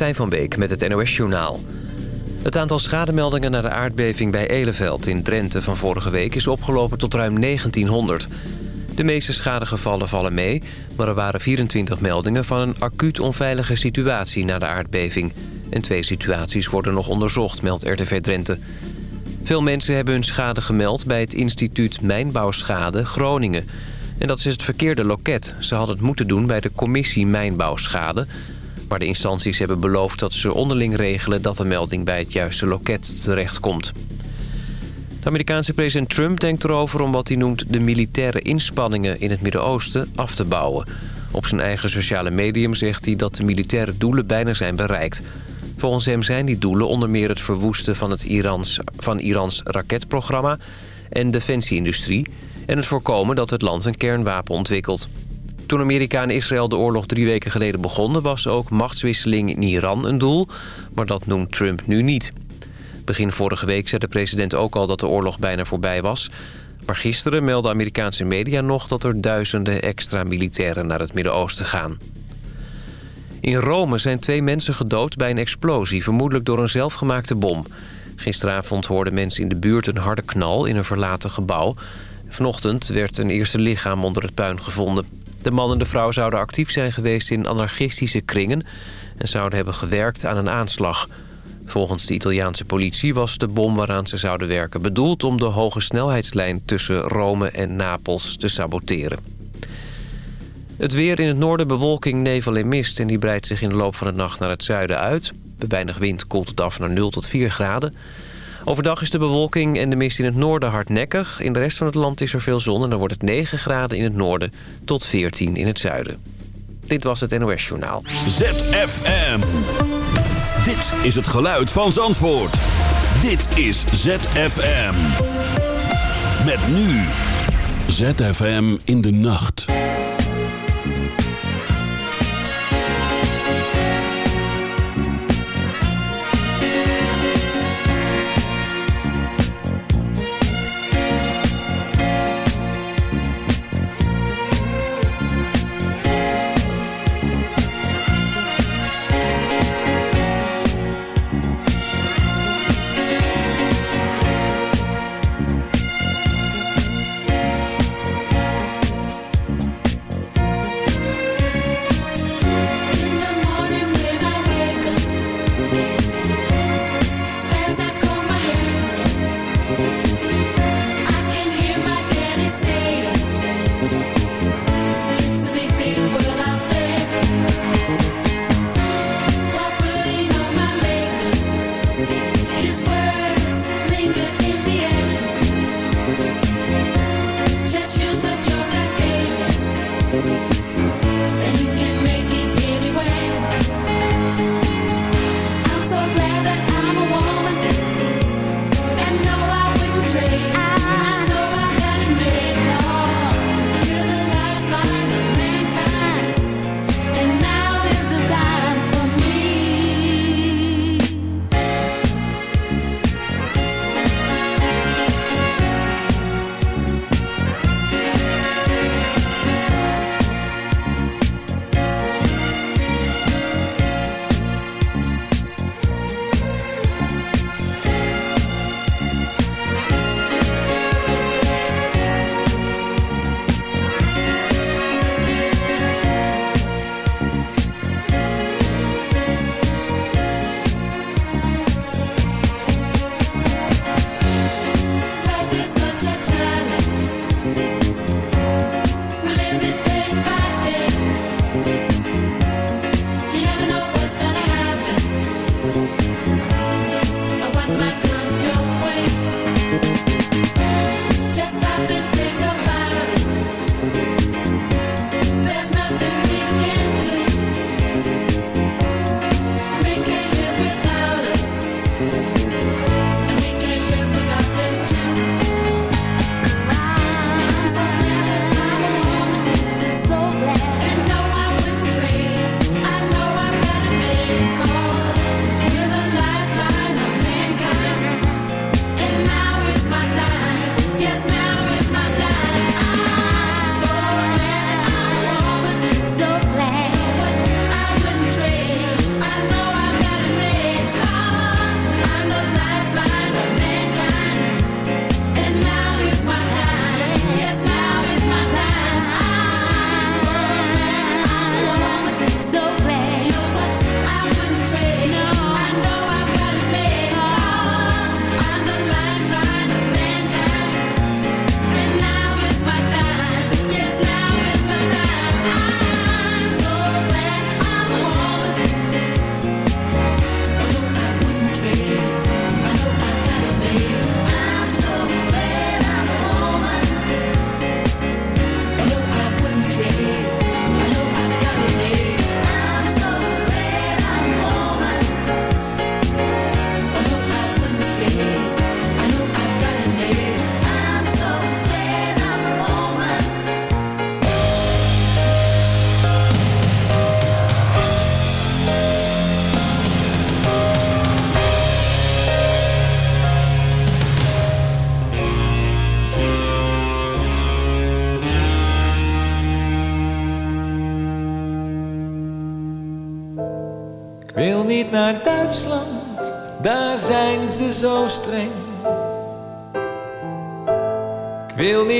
Martijn van Beek met het NOS-journaal. Het aantal schademeldingen na de aardbeving bij Eleveld in Drenthe van vorige week... is opgelopen tot ruim 1900. De meeste schadegevallen vallen mee... maar er waren 24 meldingen van een acuut onveilige situatie na de aardbeving. En twee situaties worden nog onderzocht, meldt RTV Drenthe. Veel mensen hebben hun schade gemeld bij het instituut Mijnbouwschade Groningen... En dat is het verkeerde loket. Ze hadden het moeten doen bij de commissie Mijnbouwschade... Maar de instanties hebben beloofd dat ze onderling regelen... dat de melding bij het juiste loket terechtkomt. De Amerikaanse president Trump denkt erover om wat hij noemt... de militaire inspanningen in het Midden-Oosten af te bouwen. Op zijn eigen sociale medium zegt hij dat de militaire doelen bijna zijn bereikt. Volgens hem zijn die doelen onder meer het verwoesten van, het Irans, van Irans raketprogramma... en defensieindustrie en het voorkomen dat het land een kernwapen ontwikkelt. Toen Amerika en Israël de oorlog drie weken geleden begonnen... was ook machtswisseling in Iran een doel, maar dat noemt Trump nu niet. Begin vorige week zei de president ook al dat de oorlog bijna voorbij was... Maar gisteren meldden Amerikaanse media nog dat er duizenden extra militairen naar het Midden-Oosten gaan. In Rome zijn twee mensen gedood bij een explosie, vermoedelijk door een zelfgemaakte bom. Gisteravond hoorden mensen in de buurt een harde knal in een verlaten gebouw. Vanochtend werd een eerste lichaam onder het puin gevonden. De man en de vrouw zouden actief zijn geweest in anarchistische kringen... en zouden hebben gewerkt aan een aanslag. Volgens de Italiaanse politie was de bom waaraan ze zouden werken... bedoeld om de hoge snelheidslijn tussen Rome en Napels te saboteren. Het weer in het noorden bewolking, nevel en mist... en die breidt zich in de loop van de nacht naar het zuiden uit. Bij weinig wind koelt het af naar 0 tot 4 graden. Overdag is de bewolking en de mist in het noorden hardnekkig. In de rest van het land is er veel zon en dan wordt het 9 graden in het noorden tot 14 in het zuiden. Dit was het NOS Journaal. ZFM. Dit is het geluid van Zandvoort. Dit is ZFM. Met nu. ZFM in de nacht.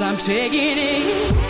cause I'm taking it.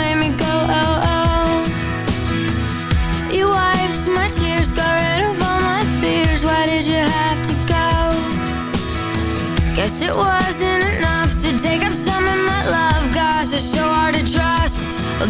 wasn't enough to take up some of my love. Gosh, it's so hard to trust. Well,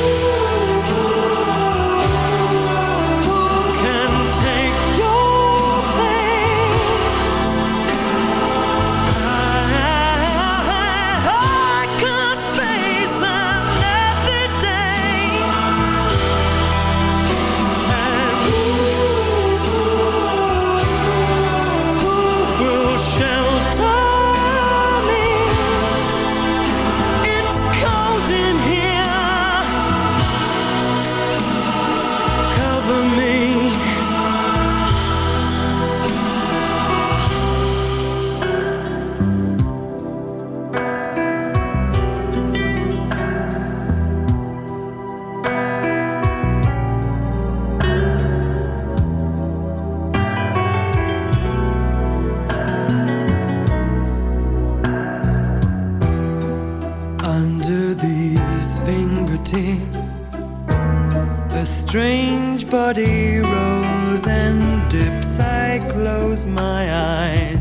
body rolls and dips, I close my eyes.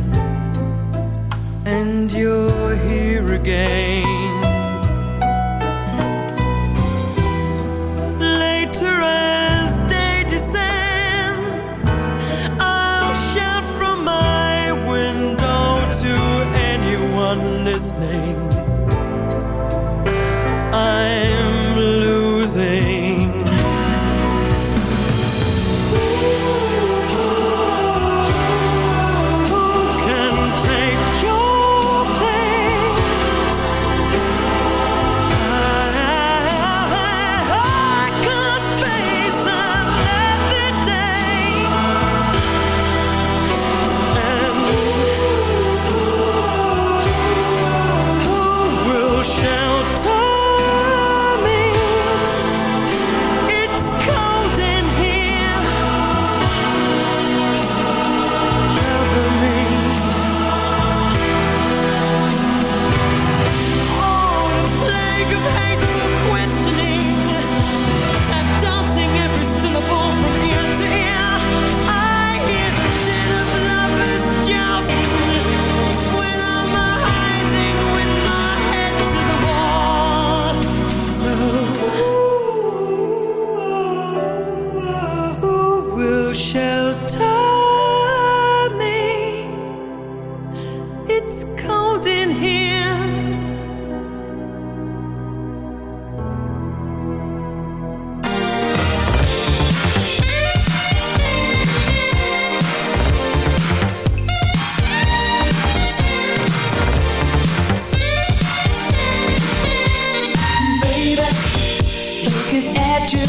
you,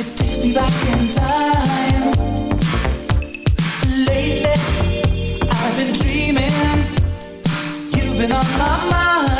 it takes me back in time. Lately, I've been dreaming, you've been on my mind.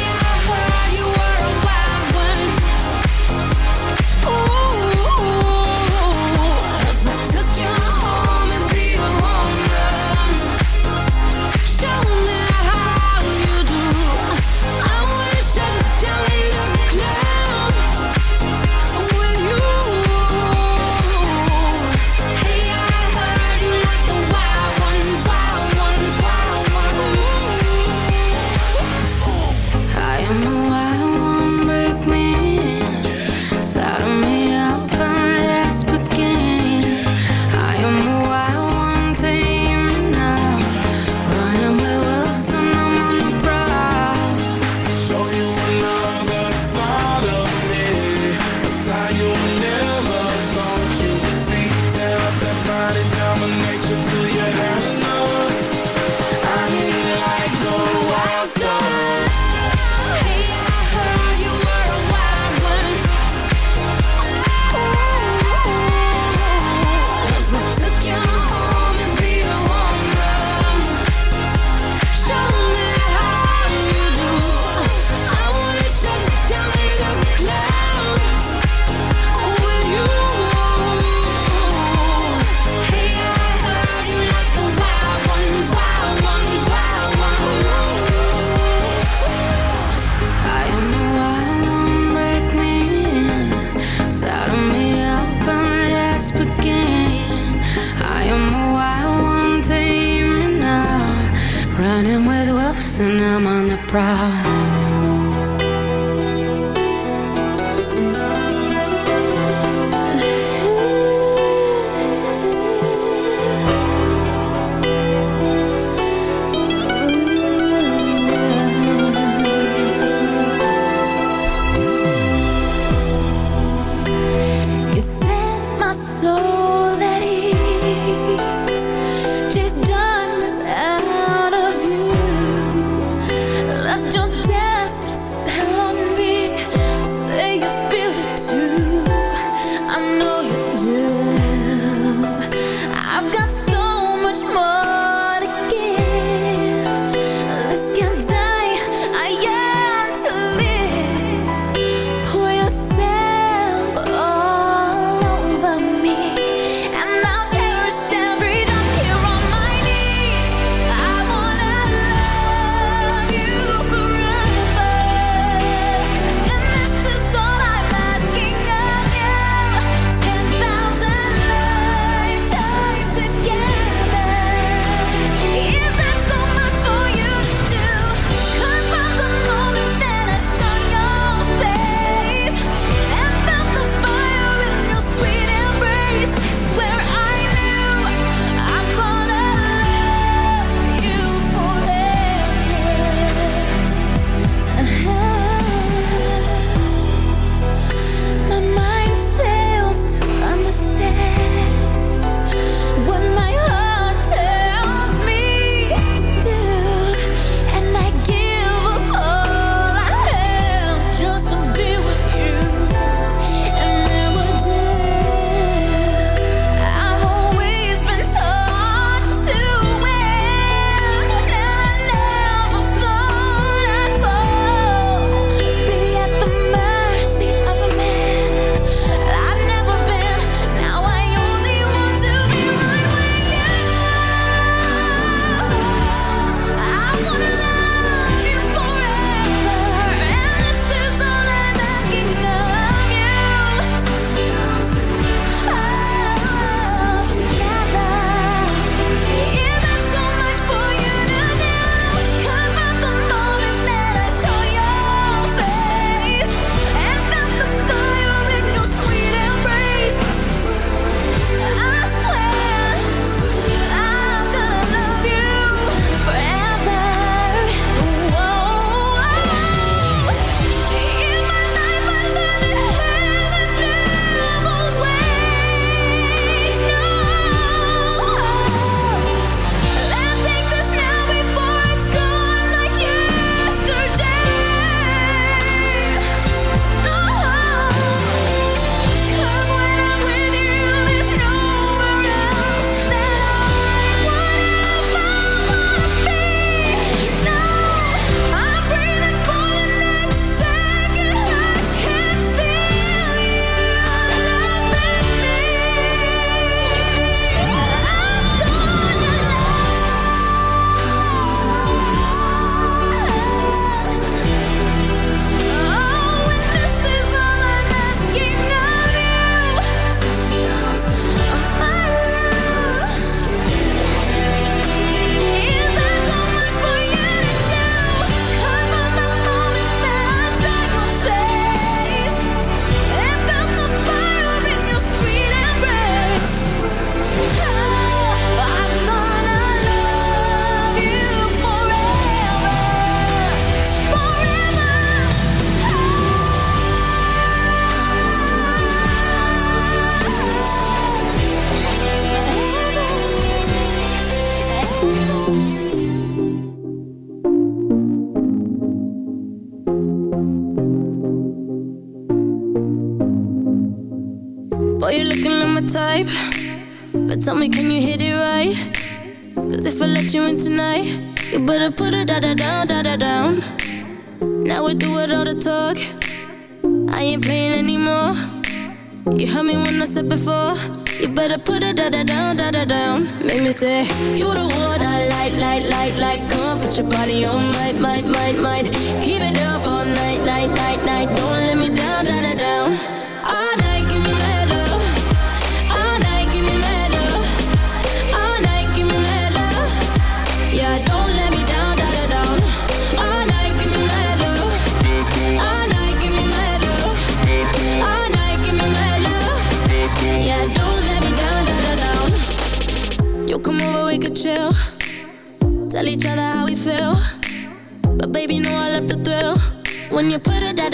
Body on,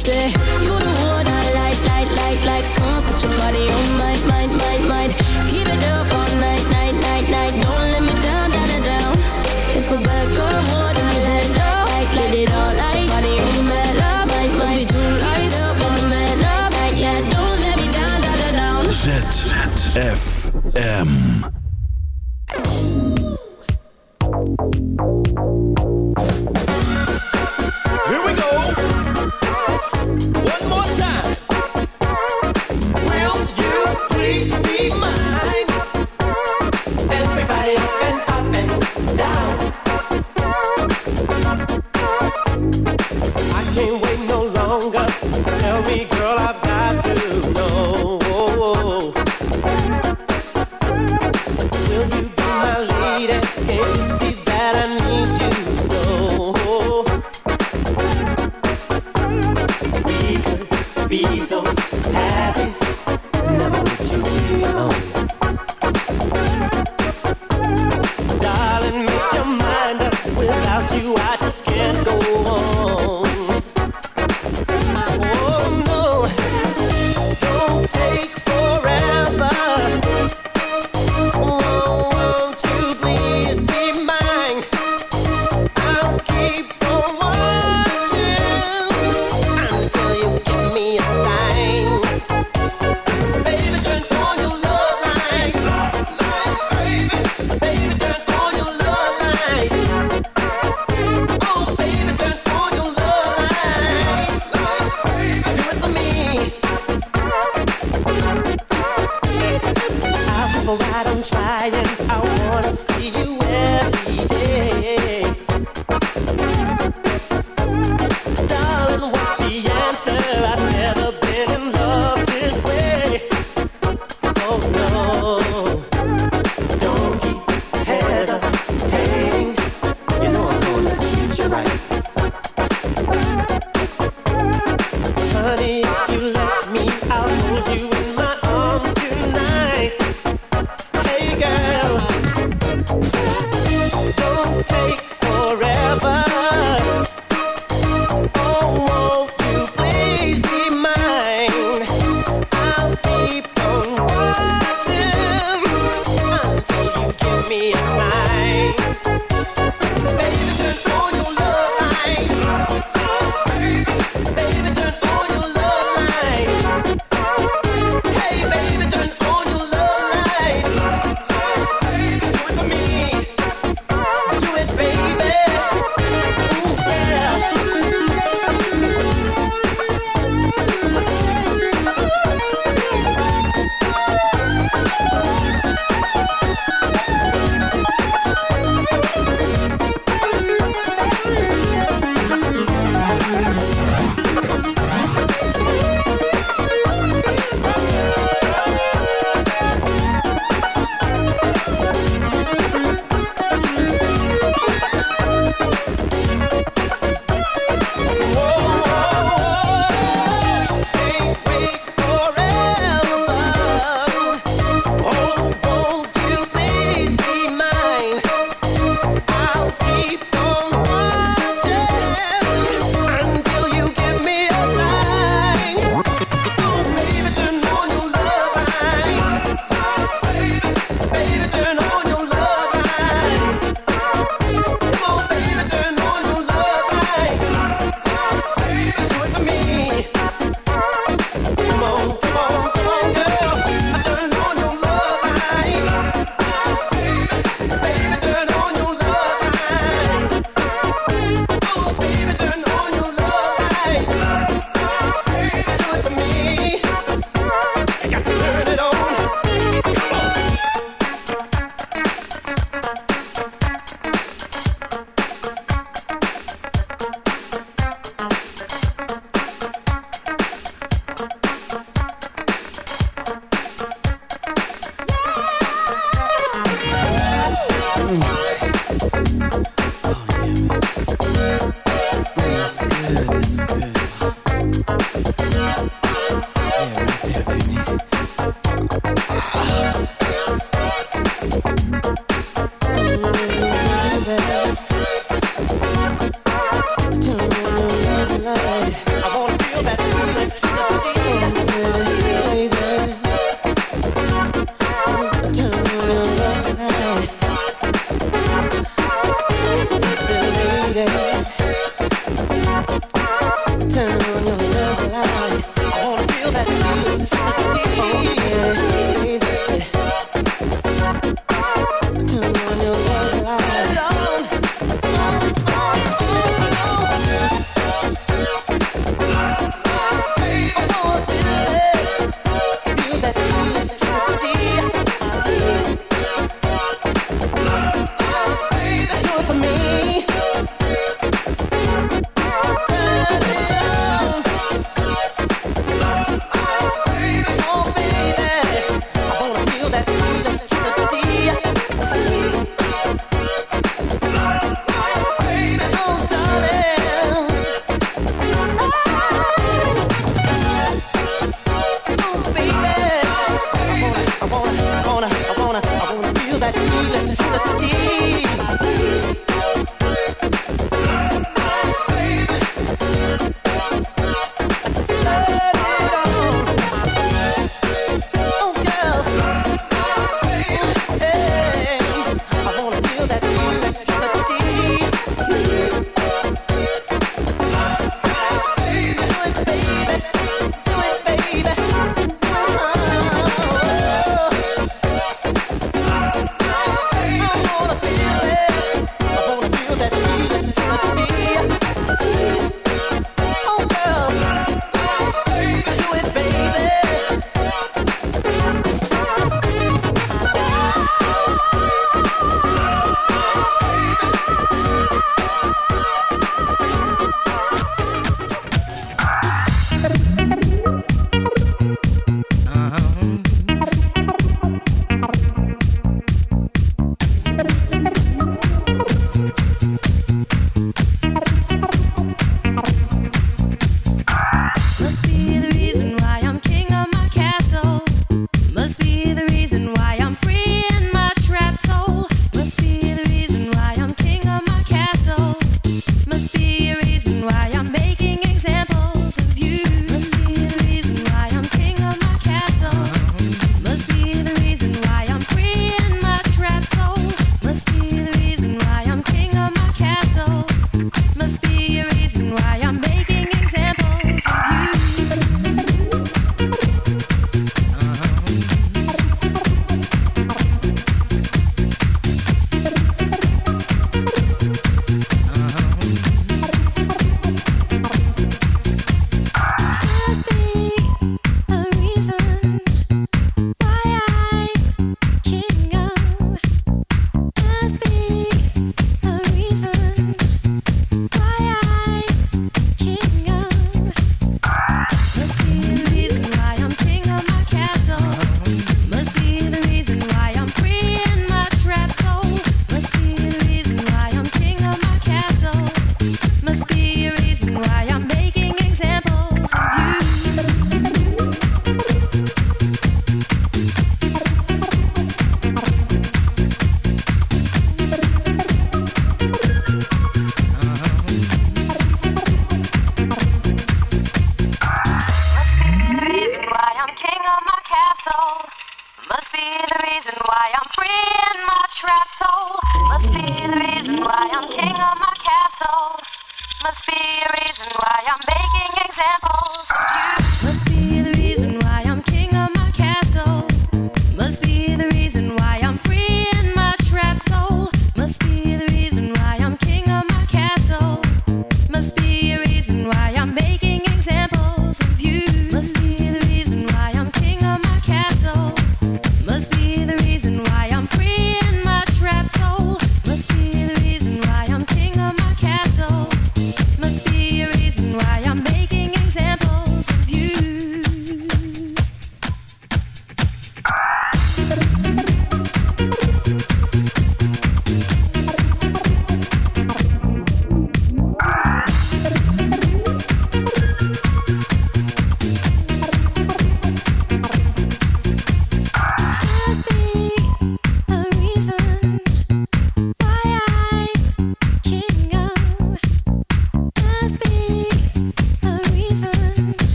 Say, the one I like, like, like, like. Come put your body on, might, might, might, might. Keep it up all night, night, night, night. Don't let me down, down. I back in. Body on love, up, man up. Yeah, don't let me down, da down. ZFM.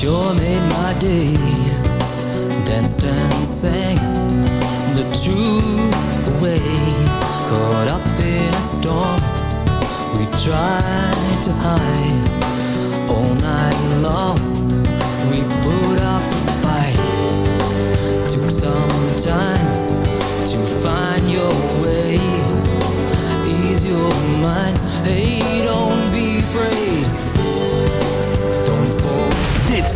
sure made my day. Danced and sang the truth away. Caught up in a storm, we tried to hide all night long. We put up a fight. Took some time to find your way. Ease your mind. Hey,